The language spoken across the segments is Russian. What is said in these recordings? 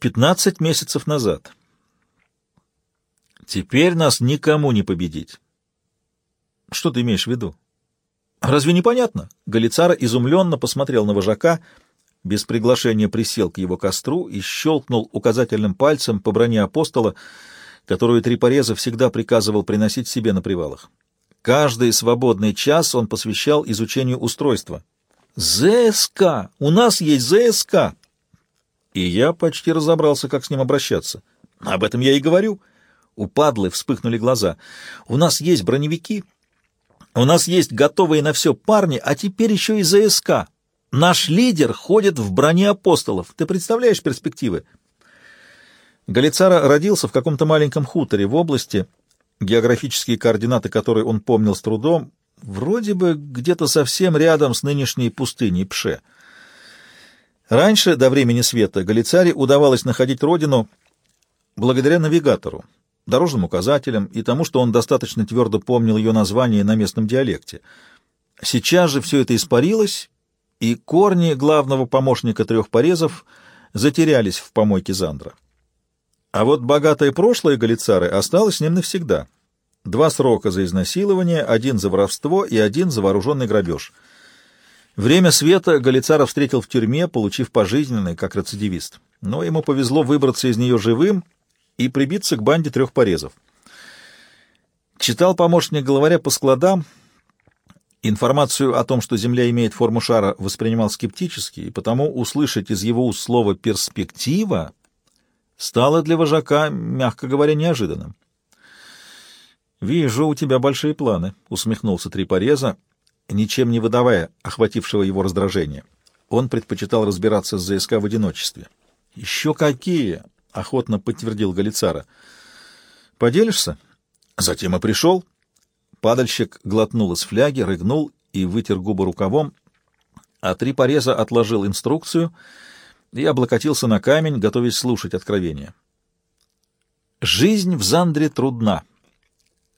Пятнадцать месяцев назад. Теперь нас никому не победить. Что ты имеешь в виду? Разве не понятно? Галицара изумленно посмотрел на вожака, без приглашения присел к его костру и щелкнул указательным пальцем по броне апостола, которую Трипореза всегда приказывал приносить себе на привалах. Каждый свободный час он посвящал изучению устройства. «ЗСК! У нас есть ЗСК!» И я почти разобрался, как с ним обращаться. Об этом я и говорю. У падлы вспыхнули глаза. «У нас есть броневики, у нас есть готовые на все парни, а теперь еще и ЗСК. Наш лидер ходит в броне апостолов. Ты представляешь перспективы?» Галицара родился в каком-то маленьком хуторе в области, географические координаты которой он помнил с трудом, вроде бы где-то совсем рядом с нынешней пустыней Пше. Раньше, до времени света, Галицаре удавалось находить родину благодаря навигатору, дорожным указателям и тому, что он достаточно твердо помнил ее название на местном диалекте. Сейчас же все это испарилось, и корни главного помощника трех порезов затерялись в помойке Зандра. А вот богатое прошлое Галицары осталось с ним навсегда. Два срока за изнасилование, один за воровство и один за вооруженный грабеж. Время света Галицара встретил в тюрьме, получив пожизненный, как рецидивист. Но ему повезло выбраться из нее живым и прибиться к банде трех порезов. Читал помощник главаря по складам. Информацию о том, что Земля имеет форму шара, воспринимал скептически, и потому услышать из его уст слово «перспектива» стало для вожака, мягко говоря, неожиданным. «Вижу, у тебя большие планы», — усмехнулся Трипореза, ничем не выдавая охватившего его раздражения. Он предпочитал разбираться с ЗСК в одиночестве. «Еще какие!» — охотно подтвердил Галицара. «Поделишься?» Затем и пришел. Падальщик глотнул из фляги, рыгнул и вытер губы рукавом, а три пореза отложил инструкцию и облокотился на камень, готовясь слушать откровение. «Жизнь в Зандре трудна», —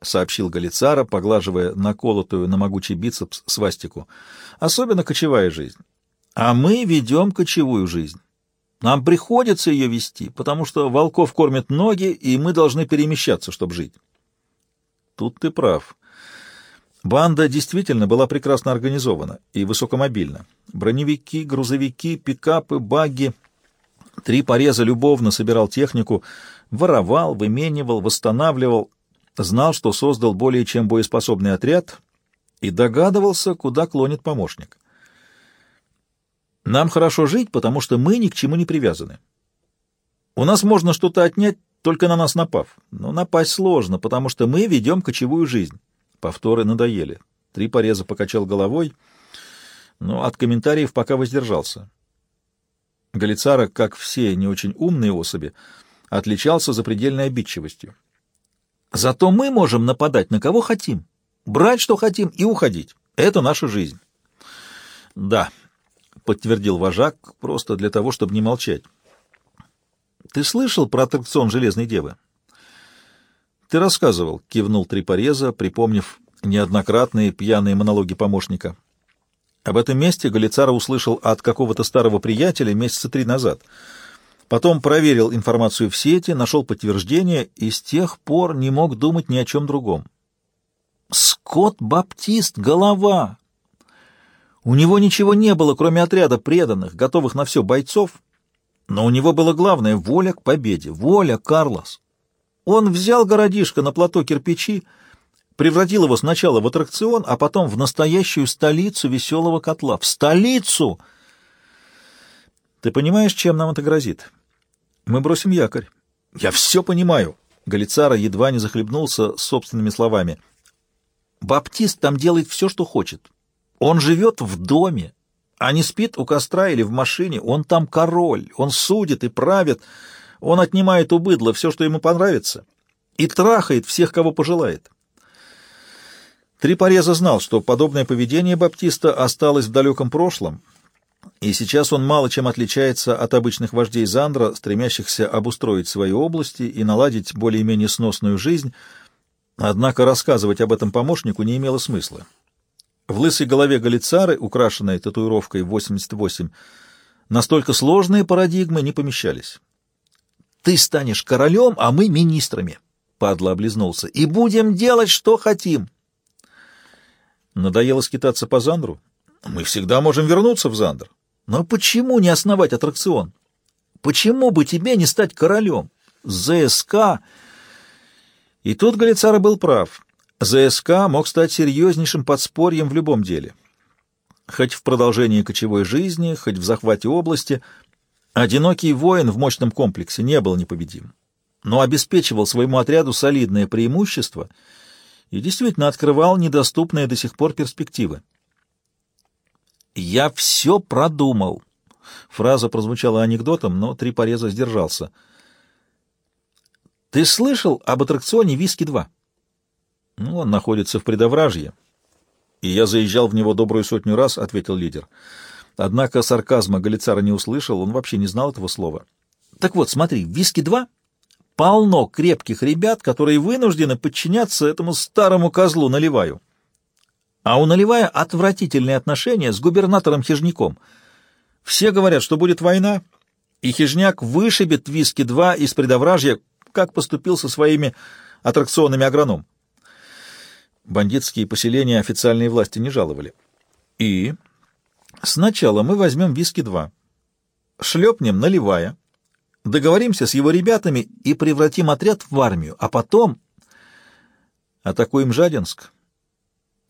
сообщил Галицара, поглаживая наколотую на могучий бицепс свастику. «Особенно кочевая жизнь. А мы ведем кочевую жизнь. Нам приходится ее вести, потому что волков кормят ноги, и мы должны перемещаться, чтобы жить. Тут ты прав. Банда действительно была прекрасно организована и высокомобильна. Броневики, грузовики, пикапы, багги. Три пореза любовно собирал технику, воровал, выменивал, восстанавливал, знал, что создал более чем боеспособный отряд и догадывался, куда клонит помощник. Нам хорошо жить, потому что мы ни к чему не привязаны. У нас можно что-то отнять, только на нас напав. Но напасть сложно, потому что мы ведем кочевую жизнь. Повторы надоели. Три пореза покачал головой, но от комментариев пока воздержался. Галицара, как все не очень умные особи, отличался запредельной обидчивостью. Зато мы можем нападать на кого хотим, брать что хотим и уходить. Это наша жизнь. Да, — подтвердил вожак, просто для того, чтобы не молчать. «Ты слышал про аттракцион Железной Девы?» «Ты рассказывал», — кивнул Трипореза, припомнив неоднократные пьяные монологи помощника. Об этом месте Галицара услышал от какого-то старого приятеля месяца три назад. Потом проверил информацию в сети, нашел подтверждение и с тех пор не мог думать ни о чем другом. «Скотт Баптист, голова! У него ничего не было, кроме отряда преданных, готовых на все бойцов, но у него было главное — воля к победе, воля, Карлос. Он взял городишко на плато кирпичи, превратил его сначала в аттракцион, а потом в настоящую столицу веселого котла. В столицу! Ты понимаешь, чем нам это грозит? Мы бросим якорь. Я все понимаю. Галицара едва не захлебнулся собственными словами. Баптист там делает все, что хочет. Он живет в доме, а не спит у костра или в машине. Он там король, он судит и правит, он отнимает у быдла все, что ему понравится, и трахает всех, кого пожелает. Трипореза знал, что подобное поведение Баптиста осталось в далеком прошлом, и сейчас он мало чем отличается от обычных вождей Зандра, стремящихся обустроить свои области и наладить более-менее сносную жизнь, однако рассказывать об этом помощнику не имело смысла. В лысой голове Галицары, украшенной татуировкой 88, настолько сложные парадигмы не помещались. Ты станешь королем, а мы министрами. Падла облизнулся. И будем делать, что хотим. Надоело скитаться по Зандру? Мы всегда можем вернуться в Зандр. Но почему не основать аттракцион? Почему бы тебе не стать королем? ЗСК... И тут Галицара был прав. ЗСК мог стать серьезнейшим подспорьем в любом деле. Хоть в продолжении кочевой жизни, хоть в захвате области, одинокий воин в мощном комплексе не был непобедим, но обеспечивал своему отряду солидное преимущество и действительно открывал недоступные до сих пор перспективы. «Я все продумал». Фраза прозвучала анекдотом, но три пореза сдержался. «Ты слышал об аттракционе «Виски-2»?» «Ну, он находится в предовражье, и я заезжал в него добрую сотню раз», — ответил лидер. Однако сарказма Галицара не услышал, он вообще не знал этого слова. «Так вот, смотри, «Виски-2» полно крепких ребят, которые вынуждены подчиняться этому старому козлу Наливаю. А у Наливая отвратительные отношения с губернатором Хижняком. Все говорят, что будет война, и Хижняк вышибет Виски-2 из предовражья, как поступил со своими аттракционами агроном. Бандитские поселения официальные власти не жаловали. И сначала мы возьмем Виски-2, шлепнем Наливая, договоримся с его ребятами и превратим отряд в армию, а потом атакуем Жадинск,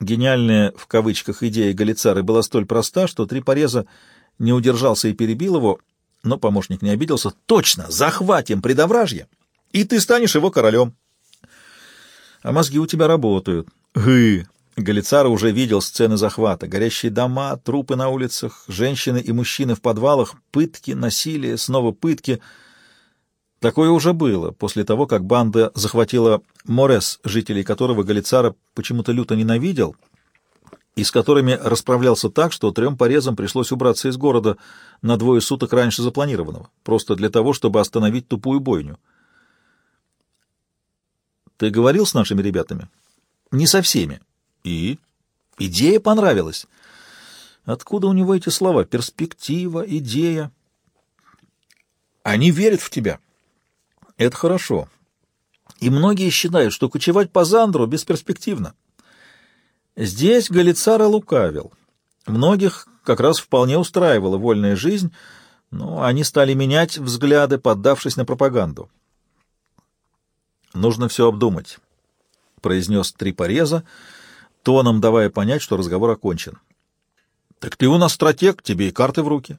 Гениальная в кавычках идея Галицары была столь проста, что три пореза не удержался и перебил его, но помощник не обиделся. «Точно! Захватим предовражье, и ты станешь его королем!» «А мозги у тебя работают». «Гы!» Галицара уже видел сцены захвата. Горящие дома, трупы на улицах, женщины и мужчины в подвалах, пытки, насилие, снова пытки — Такое уже было, после того, как банда захватила Морес, жителей которого Галицара почему-то люто ненавидел, и с которыми расправлялся так, что трем порезам пришлось убраться из города на двое суток раньше запланированного, просто для того, чтобы остановить тупую бойню. «Ты говорил с нашими ребятами?» «Не со всеми». «И?» «Идея понравилась». «Откуда у него эти слова? Перспектива, идея?» «Они верят в тебя». Это хорошо. И многие считают, что кочевать по Зандру бесперспективно. Здесь Галицара лукавил. Многих как раз вполне устраивала вольная жизнь, но они стали менять взгляды, поддавшись на пропаганду. «Нужно все обдумать», — произнес Трипореза, тоном давая понять, что разговор окончен. «Так ты у нас стратег, тебе и карты в руки.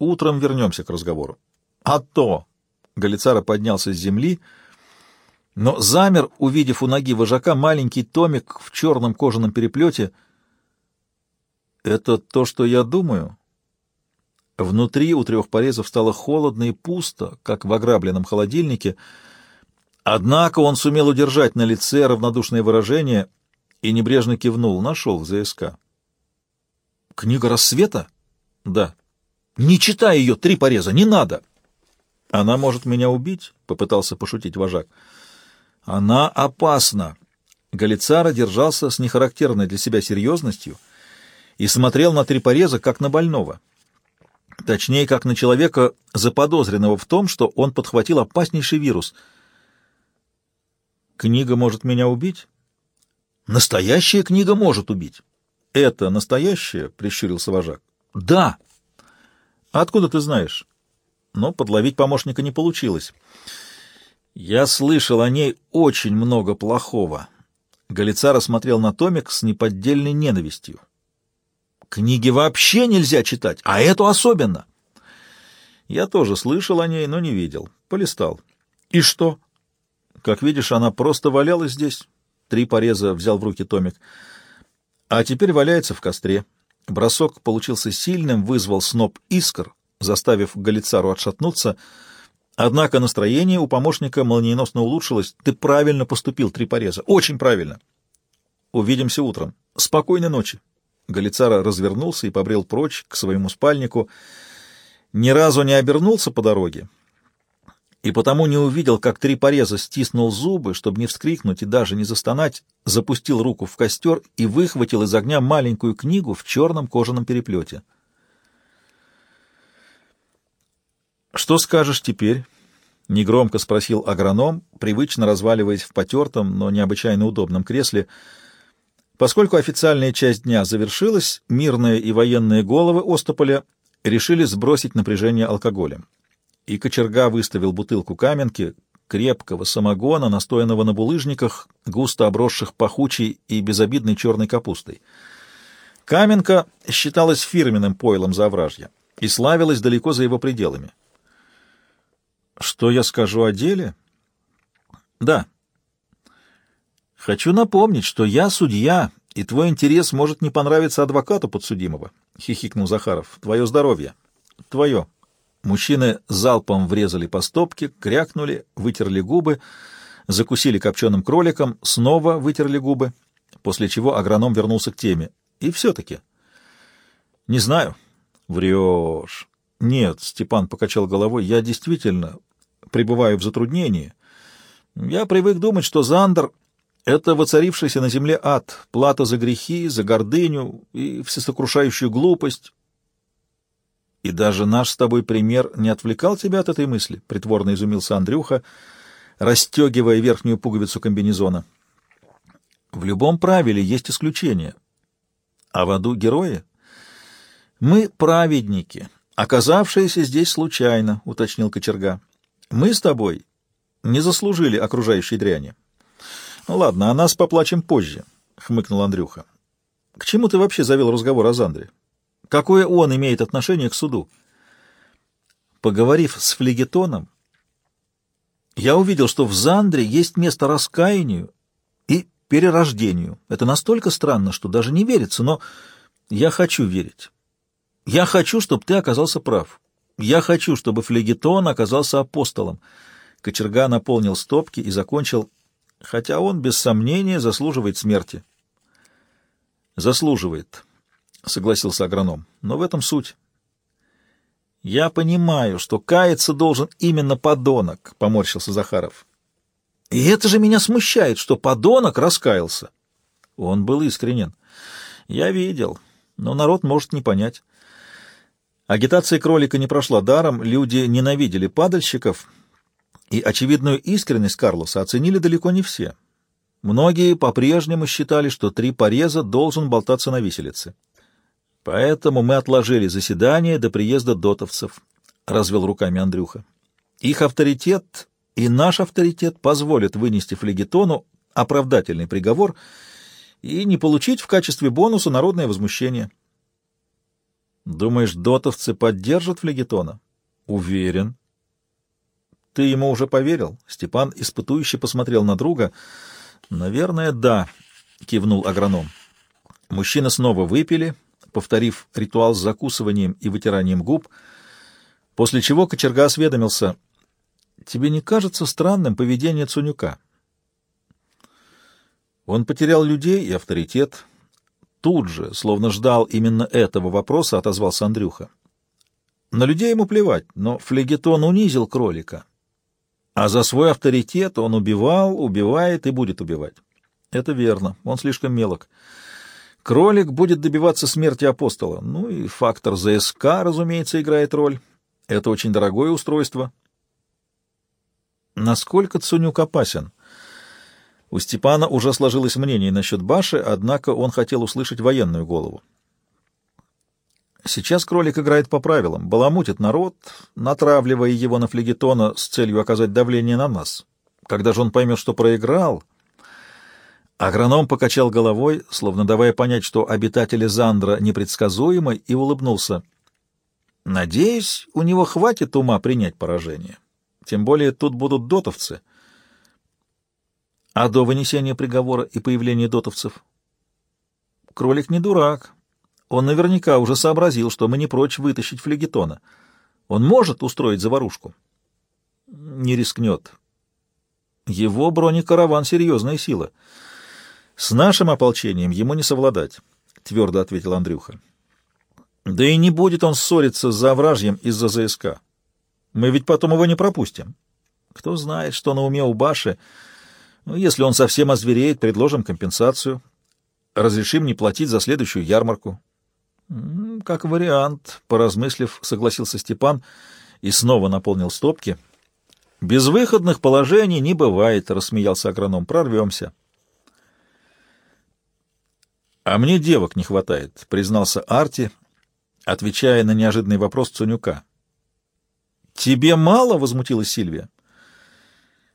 Утром вернемся к разговору». «А то!» Галицара поднялся с земли, но замер, увидев у ноги вожака маленький томик в черном кожаном переплете. «Это то, что я думаю?» Внутри у трех порезов стало холодно и пусто, как в ограбленном холодильнике. Однако он сумел удержать на лице равнодушное выражение и небрежно кивнул. Нашел в ЗСК. «Книга рассвета?» «Да». «Не читай ее, три пореза, не надо!» «Она может меня убить?» — попытался пошутить вожак. «Она опасна!» Галицара держался с нехарактерной для себя серьезностью и смотрел на три пореза, как на больного. Точнее, как на человека, заподозренного в том, что он подхватил опаснейший вирус. «Книга может меня убить?» «Настоящая книга может убить». «Это настоящая?» — прищурился вожак. «Да». «Откуда ты знаешь?» Но подловить помощника не получилось. Я слышал о ней очень много плохого. Галицара смотрел на томик с неподдельной ненавистью. Книги вообще нельзя читать, а эту особенно. Я тоже слышал о ней, но не видел. Полистал. И что? Как видишь, она просто валялась здесь. Три пореза взял в руки томик. А теперь валяется в костре. Бросок получился сильным, вызвал сноп искр, заставив Галицару отшатнуться. Однако настроение у помощника молниеносно улучшилось. «Ты правильно поступил, три пореза. Очень правильно. Увидимся утром. Спокойной ночи». Галицара развернулся и побрел прочь к своему спальнику. Ни разу не обернулся по дороге и потому не увидел, как три пореза стиснул зубы, чтобы не вскрикнуть и даже не застонать, запустил руку в костер и выхватил из огня маленькую книгу в черном кожаном переплете. «Что скажешь теперь?» — негромко спросил агроном, привычно разваливаясь в потертом, но необычайно удобном кресле. Поскольку официальная часть дня завершилась, мирные и военные головы Остополя решили сбросить напряжение алкоголем. И кочерга выставил бутылку каменки, крепкого самогона, настоянного на булыжниках, густо обросших пахучей и безобидной черной капустой. Каменка считалась фирменным пойлом Завражья и славилась далеко за его пределами. Что я скажу о деле? Да. Хочу напомнить, что я судья, и твой интерес может не понравиться адвокату подсудимого, — хихикнул Захаров. Твое здоровье. Твое. Мужчины залпом врезали по стопке, крякнули, вытерли губы, закусили копченым кроликом, снова вытерли губы, после чего агроном вернулся к теме. И все-таки. Не знаю. Врешь. Нет, Степан покачал головой, я действительно пребываю в затруднении. Я привык думать, что Зандер — это воцарившийся на земле ад, плата за грехи, за гордыню и всесокрушающую глупость, и даже наш с тобой пример не отвлекал тебя от этой мысли? — притворно изумился Андрюха, расстегивая верхнюю пуговицу комбинезона. В любом правиле есть исключения. А в аду герои? Мы праведники, оказавшиеся здесь случайно, — уточнил кочерга. Мы с тобой не заслужили окружающей дряни. Ну ладно, о нас поплачем позже, — хмыкнул Андрюха. К чему ты вообще завел разговор о Зандре? Какое он имеет отношение к суду? Поговорив с флегетоном, я увидел, что в Зандре есть место раскаянию и перерождению. Это настолько странно, что даже не верится, но я хочу верить. Я хочу, чтобы ты оказался прав. Я хочу, чтобы флегетон оказался апостолом. Кочерга наполнил стопки и закончил, хотя он, без сомнения, заслуживает смерти. Заслуживает. — согласился агроном. — Но в этом суть. — Я понимаю, что каяться должен именно подонок, — поморщился Захаров. — И это же меня смущает, что подонок раскаялся. Он был искренен. Я видел, но народ может не понять. Агитация кролика не прошла даром, люди ненавидели падальщиков, и очевидную искренность Карлоса оценили далеко не все. Многие по-прежнему считали, что три пореза должен болтаться на виселице. Поэтому мы отложили заседание до приезда дотовцев, — развел руками Андрюха. Их авторитет и наш авторитет позволят вынести флегетону оправдательный приговор и не получить в качестве бонуса народное возмущение. Думаешь, дотовцы поддержат флегетона? Уверен. Ты ему уже поверил? Степан испытующе посмотрел на друга. Наверное, да, кивнул агроном. Мужчины снова выпили, повторив ритуал с закусыванием и вытиранием губ, после чего кочерга осведомился. «Тебе не кажется странным поведение Цунюка?» Он потерял людей и авторитет. Тут же, словно ждал именно этого вопроса, отозвался Андрюха. На людей ему плевать, но флегетон унизил кролика. А за свой авторитет он убивал, убивает и будет убивать. Это верно, он слишком мелок. Кролик будет добиваться смерти апостола. Ну и фактор ЗСК, разумеется, играет роль. Это очень дорогое устройство. Насколько Цунюк опасен? У Степана уже сложилось мнение насчет Баши, однако он хотел услышать военную голову. Сейчас кролик играет по правилам, баламутит народ, натравливая его на флегетона с целью оказать давление на нас. Когда же он поймет, что проиграл, Агроном покачал головой, словно давая понять, что обитатели Зандра непредсказуемы, и улыбнулся. «Надеюсь, у него хватит ума принять поражение. Тем более тут будут дотовцы». А до вынесения приговора и появления дотовцев? Кролик не дурак. Он наверняка уже сообразил, что мы не прочь вытащить флегетона. Он может устроить заварушку. Не рискнет. Его бронекараван — серьезная сила — с нашим ополчением ему не совладать, — твердо ответил Андрюха. Да и не будет он ссориться с завражьем из-за ЗСК. Мы ведь потом его не пропустим. Кто знает, что на уме у Баши. Ну, если он совсем озвереет, предложим компенсацию. Разрешим не платить за следующую ярмарку. — Как вариант, — поразмыслив, согласился Степан и снова наполнил стопки. Безвыходных положений не бывает, — рассмеялся агроном. Прорвемся. А мне девок не хватает, — признался Арти, отвечая на неожиданный вопрос Цунюка. Тебе мало? — возмутилась Сильвия.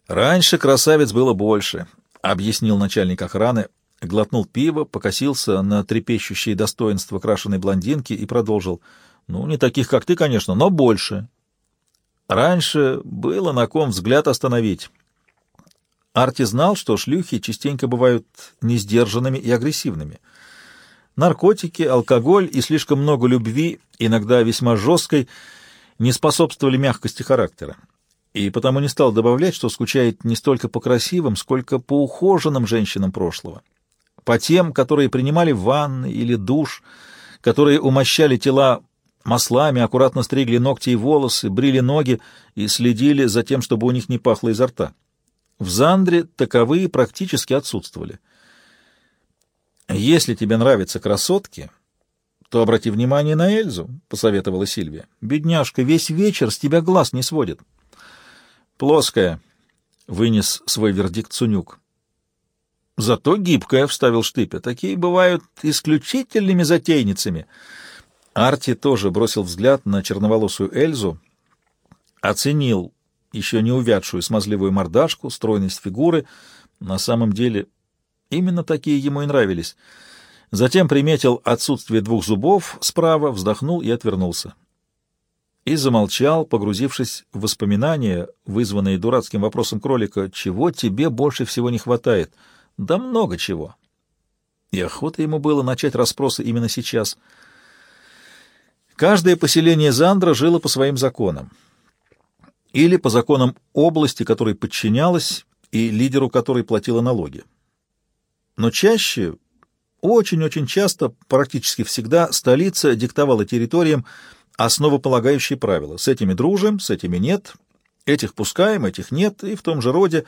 Раньше красавец было больше, — объяснил начальник охраны, глотнул пиво, покосился на трепещущие достоинства крашеной блондинки и продолжил. Ну, не таких, как ты, конечно, но больше. Раньше было на ком взгляд остановить. Арти знал, что шлюхи частенько бывают несдержанными и агрессивными. Наркотики, алкоголь и слишком много любви, иногда весьма жесткой, не способствовали мягкости характера. И потому не стал добавлять, что скучает не столько по красивым, сколько по ухоженным женщинам прошлого. По тем, которые принимали ванны или душ, которые умощали тела маслами, аккуратно стригли ногти и волосы, брили ноги и следили за тем, чтобы у них не пахло изо рта. В Зандре таковые практически отсутствовали. «Если тебе нравятся красотки, то обрати внимание на Эльзу», — посоветовала Сильвия. «Бедняжка, весь вечер с тебя глаз не сводит». «Плоская», — вынес свой вердикт Цунюк. «Зато гибкая», — вставил Штыпя. «Такие бывают исключительными затейницами». Арти тоже бросил взгляд на черноволосую Эльзу, оценил еще не увядшую смазливую мордашку, стройность фигуры. На самом деле именно такие ему и нравились. Затем приметил отсутствие двух зубов справа, вздохнул и отвернулся. И замолчал, погрузившись в воспоминания, вызванные дурацким вопросом кролика, «Чего тебе больше всего не хватает?» «Да много чего». И охота ему было начать расспросы именно сейчас — Каждое поселение Зандра жило по своим законам. Или по законам области, которой подчинялась и лидеру которой платила налоги. Но чаще, очень-очень часто, практически всегда, столица диктовала территориям основополагающие правила. С этими дружим, с этими нет, этих пускаем, этих нет, и в том же роде,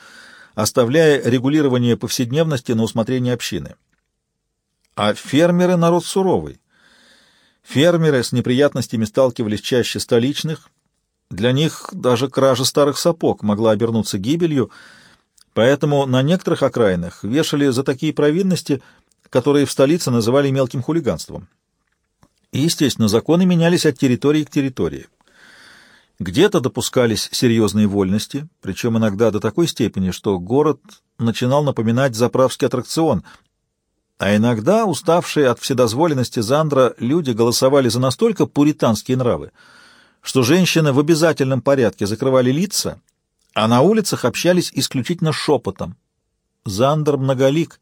оставляя регулирование повседневности на усмотрение общины. А фермеры — народ суровый. Фермеры с неприятностями сталкивались чаще столичных. Для них даже кража старых сапог могла обернуться гибелью, поэтому на некоторых окраинах вешали за такие провинности, которые в столице называли мелким хулиганством. И, естественно, законы менялись от территории к территории. Где-то допускались серьезные вольности, причем иногда до такой степени, что город начинал напоминать заправский аттракцион — а иногда, уставшие от вседозволенности Зандра, люди голосовали за настолько пуританские нравы, что женщины в обязательном порядке закрывали лица, а на улицах общались исключительно шепотом. Зандр многолик,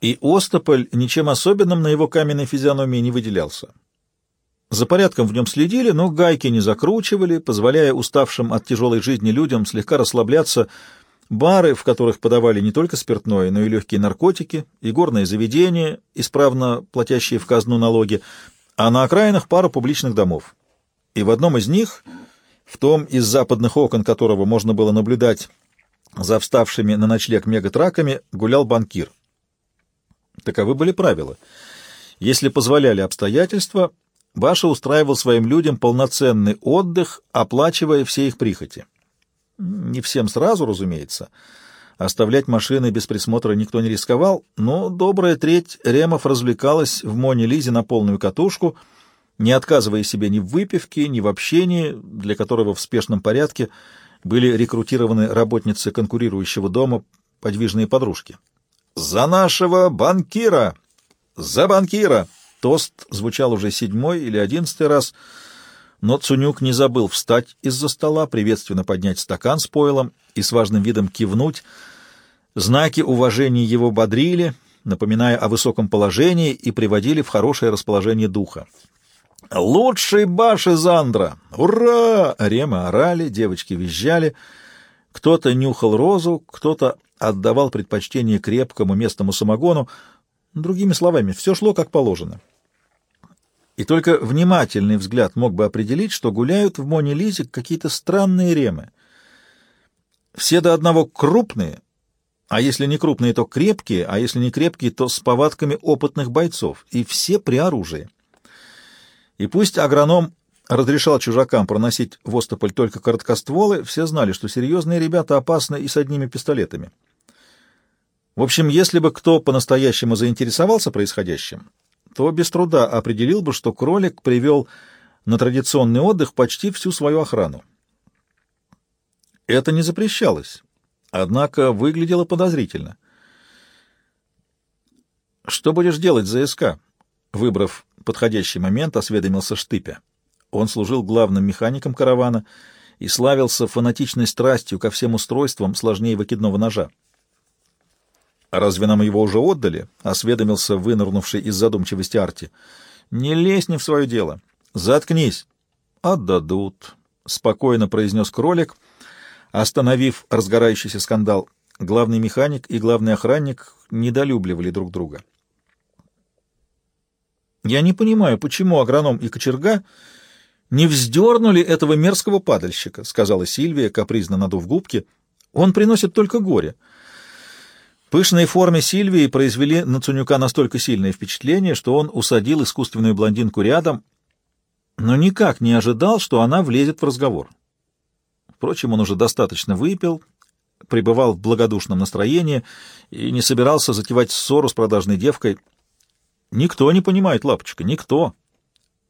и Остополь ничем особенным на его каменной физиономии не выделялся. За порядком в нем следили, но гайки не закручивали, позволяя уставшим от тяжелой жизни людям слегка расслабляться бары, в которых подавали не только спиртное, но и легкие наркотики, и горные заведения, исправно платящие в казну налоги, а на окраинах пара публичных домов. И в одном из них, в том из западных окон которого можно было наблюдать за вставшими на ночлег мегатраками, гулял банкир. Таковы были правила. Если позволяли обстоятельства, Баша устраивал своим людям полноценный отдых, оплачивая все их прихоти. Не всем сразу, разумеется. Оставлять машины без присмотра никто не рисковал, но добрая треть ремов развлекалась в Моне Лизе на полную катушку, не отказывая себе ни в выпивке, ни в общении, для которого в спешном порядке были рекрутированы работницы конкурирующего дома, подвижные подружки. «За нашего банкира! За банкира!» Тост звучал уже седьмой или одиннадцатый раз — но Цунюк не забыл встать из-за стола, приветственно поднять стакан с пойлом и с важным видом кивнуть. Знаки уважения его бодрили, напоминая о высоком положении и приводили в хорошее расположение духа. «Лучший баш из Андра! Ура!» Ремы орали, девочки визжали. Кто-то нюхал розу, кто-то отдавал предпочтение крепкому местному самогону. Другими словами, все шло как положено и только внимательный взгляд мог бы определить, что гуляют в Моне Лизе какие-то странные ремы. Все до одного крупные, а если не крупные, то крепкие, а если не крепкие, то с повадками опытных бойцов, и все при оружии. И пусть агроном разрешал чужакам проносить в Остополь только короткостволы, все знали, что серьезные ребята опасны и с одними пистолетами. В общем, если бы кто по-настоящему заинтересовался происходящим, то без труда определил бы, что кролик привел на традиционный отдых почти всю свою охрану. Это не запрещалось, однако выглядело подозрительно. «Что будешь делать за СК?» Выбрав подходящий момент, осведомился Штыпя. Он служил главным механиком каравана и славился фанатичной страстью ко всем устройствам сложнее выкидного ножа. «Разве нам его уже отдали?» — осведомился вынырнувший из задумчивости Арти. «Не лезь не в свое дело. Заткнись». «Отдадут», — спокойно произнес кролик, остановив разгорающийся скандал. Главный механик и главный охранник недолюбливали друг друга. «Я не понимаю, почему агроном и кочерга не вздернули этого мерзкого падальщика», — сказала Сильвия, капризно надув губки. «Он приносит только горе». Пышные формы Сильвии произвели на Цунюка настолько сильное впечатление, что он усадил искусственную блондинку рядом, но никак не ожидал, что она влезет в разговор. Впрочем, он уже достаточно выпил, пребывал в благодушном настроении и не собирался затевать ссору с продажной девкой. Никто не понимает, лапочка, никто.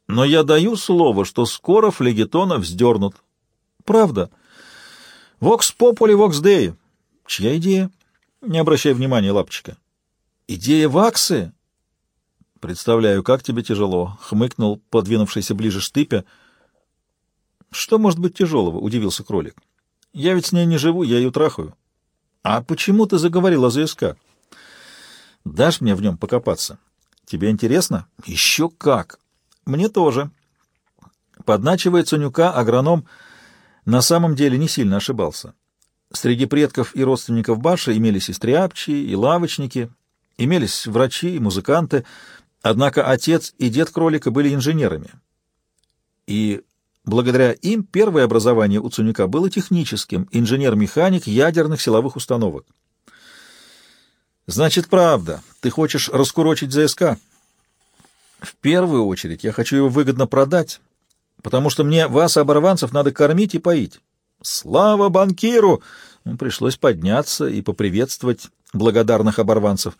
Но я даю слово, что скоро флегетона вздернут. Правда. Вокс попули, вокс деи. Чья идея? Не обращай внимания, лапочка. Идея ваксы? Представляю, как тебе тяжело, хмыкнул подвинувшийся ближе штыпя. Что может быть тяжелого? удивился кролик. Я ведь с ней не живу, я ее трахаю. А почему ты заговорил о ЗСК? Дашь мне в нем покопаться? Тебе интересно? Еще как. Мне тоже. Подначивая Цунюка, агроном на самом деле не сильно ошибался. Среди предков и родственников Баша имелись и стряпчие, и лавочники, имелись врачи и музыканты, однако отец и дед кролика были инженерами. И благодаря им первое образование у Цунюка было техническим, инженер-механик ядерных силовых установок. «Значит, правда, ты хочешь раскурочить ЗСК?» «В первую очередь я хочу его выгодно продать, потому что мне вас, оборванцев, надо кормить и поить». «Слава банкиру!» Пришлось подняться и поприветствовать благодарных оборванцев.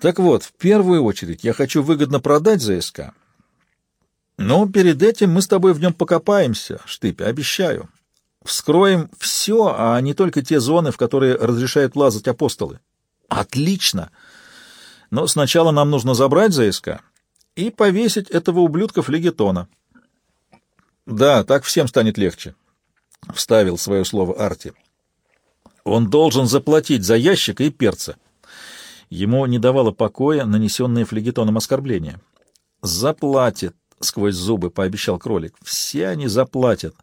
Так вот, в первую очередь я хочу выгодно продать ЗСК. Но перед этим мы с тобой в нем покопаемся, Штыпь, обещаю. Вскроем все, а не только те зоны, в которые разрешают лазать апостолы. Отлично! Но сначала нам нужно забрать ЗСК и повесить этого ублюдка флегетона. Да, так всем станет легче. — вставил свое слово Арти. «Он должен заплатить за ящик и перца». Ему не давало покоя нанесенное флегетоном оскорбление. «Заплатит», — сквозь зубы пообещал кролик. «Все они заплатят».